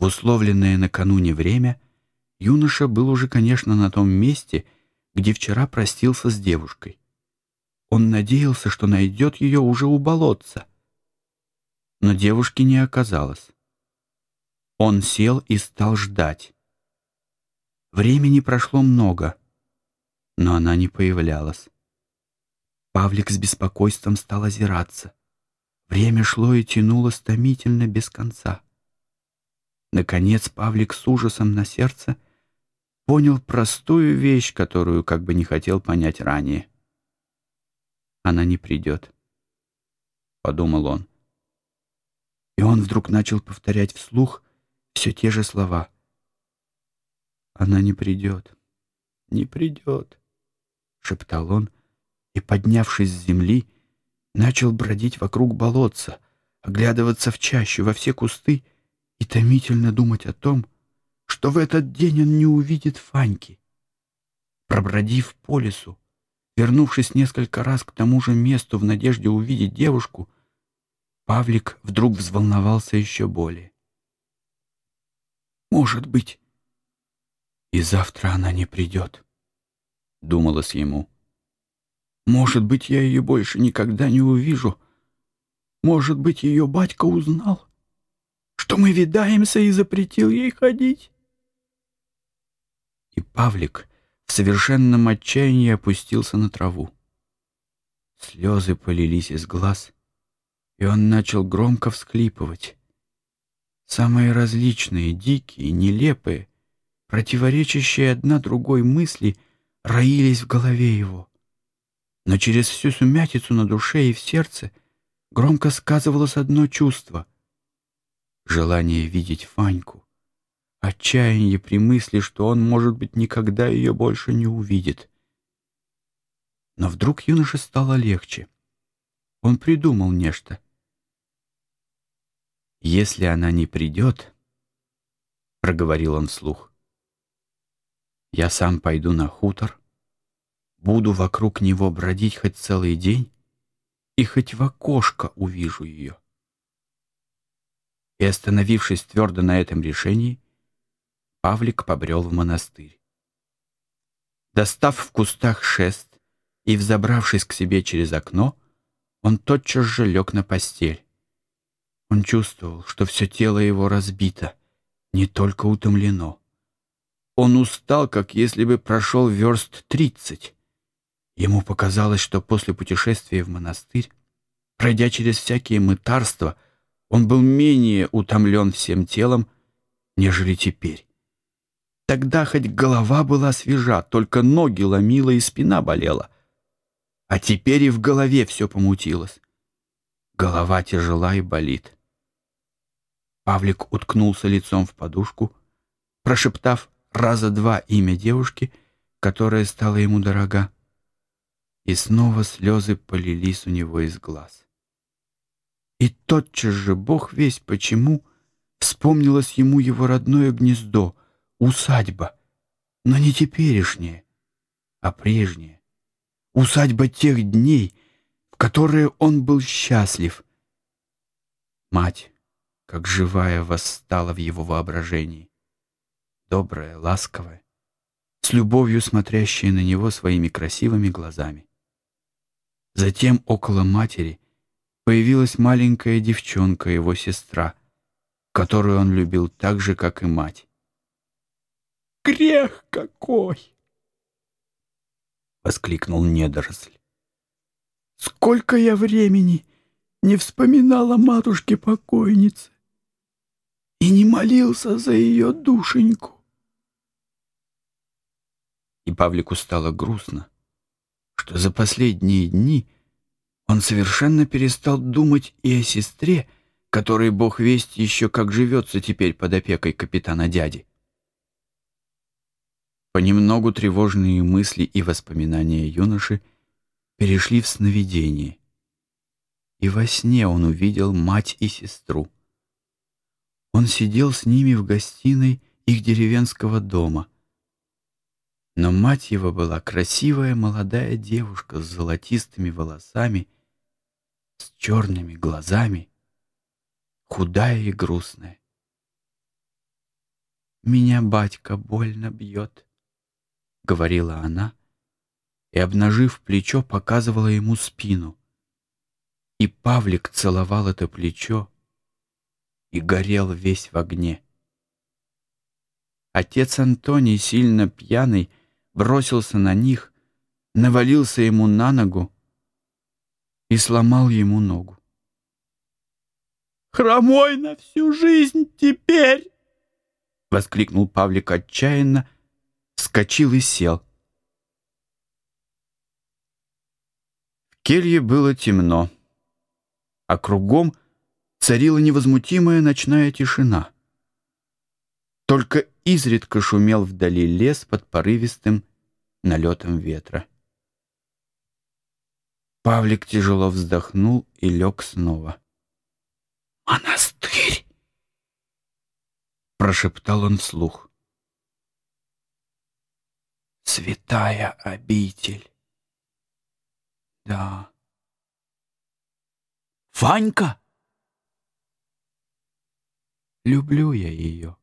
В условленное накануне время юноша был уже, конечно, на том месте, где вчера простился с девушкой. Он надеялся, что найдет ее уже у болотца. Но девушки не оказалось. Он сел и стал ждать. Времени прошло много, но она не появлялась. Павлик с беспокойством стал озираться. Время шло и тянуло томительно без конца. Наконец Павлик с ужасом на сердце понял простую вещь, которую как бы не хотел понять ранее. «Она не придет», — подумал он. И он вдруг начал повторять вслух все те же слова. «Она не придет, не придет», — шептал он, и, поднявшись с земли, начал бродить вокруг болотца, оглядываться в чащу, во все кусты и томительно думать о том, что в этот день он не увидит Фаньки. Пробродив по лесу, вернувшись несколько раз к тому же месту в надежде увидеть девушку, Павлик вдруг взволновался еще более. «Может быть, и завтра она не придет», — думалось ему. «Может быть, я ее больше никогда не увижу. Может быть, ее батька узнал, что мы видаемся и запретил ей ходить» и Павлик в совершенном отчаянии опустился на траву. Слезы полились из глаз, и он начал громко всклипывать. Самые различные, дикие, нелепые, противоречащие одна другой мысли роились в голове его. Но через всю сумятицу на душе и в сердце громко сказывалось одно чувство — желание видеть Фаньку, отчаяние при мысли, что он, может быть, никогда ее больше не увидит. Но вдруг юноше стало легче. Он придумал нечто. «Если она не придет, — проговорил он вслух, — я сам пойду на хутор, буду вокруг него бродить хоть целый день и хоть в окошко увижу ее». И, остановившись твердо на этом решении, Павлик побрел в монастырь. Достав в кустах шест и взобравшись к себе через окно, он тотчас же лег на постель. Он чувствовал, что все тело его разбито, не только утомлено. Он устал, как если бы прошел верст тридцать. Ему показалось, что после путешествия в монастырь, пройдя через всякие мытарства, он был менее утомлен всем телом, нежели теперь. Тогда хоть голова была свежа, только ноги ломила и спина болела. А теперь и в голове все помутилось. Голова тяжела и болит. Павлик уткнулся лицом в подушку, прошептав раза два имя девушки, которая стала ему дорога. И снова слезы полились у него из глаз. И тотчас же, Бог весь почему, вспомнилось ему его родное гнездо — усадьба, но не теперешняя, а прежняя. Усадьба тех дней, в которые он был счастлив. Мать, как живая, восстала в его воображении. Добрая, ласковая, с любовью смотрящая на него своими красивыми глазами. Затем около матери появилась маленькая девчонка, его сестра, которую он любил так же, как и мать грех какой!» — воскликнул недоросль. «Сколько я времени не вспоминала матушке-покойнице и не молился за ее душеньку!» И Павлику стало грустно, что за последние дни он совершенно перестал думать и о сестре, которой бог весть еще как живется теперь под опекой капитана дяди. Понемногу тревожные мысли и воспоминания юноши перешли в сновидение. И во сне он увидел мать и сестру. Он сидел с ними в гостиной их деревенского дома. Но мать его была красивая молодая девушка с золотистыми волосами, с черными глазами, худая и грустная. «Меня батька больно бьет», — говорила она, и, обнажив плечо, показывала ему спину. И Павлик целовал это плечо и горел весь в огне. Отец Антоний, сильно пьяный, бросился на них, навалился ему на ногу и сломал ему ногу. «Хромой на всю жизнь теперь!» — воскликнул Павлик отчаянно, вскочил и сел. В келье было темно, а кругом царила невозмутимая ночная тишина. Только изредка шумел вдали лес под порывистым налетом ветра. Павлик тяжело вздохнул и лег снова. «Монастырь!» Прошептал он вслух. «Святая обитель!» «Да». «Ванька!» «Люблю я ее».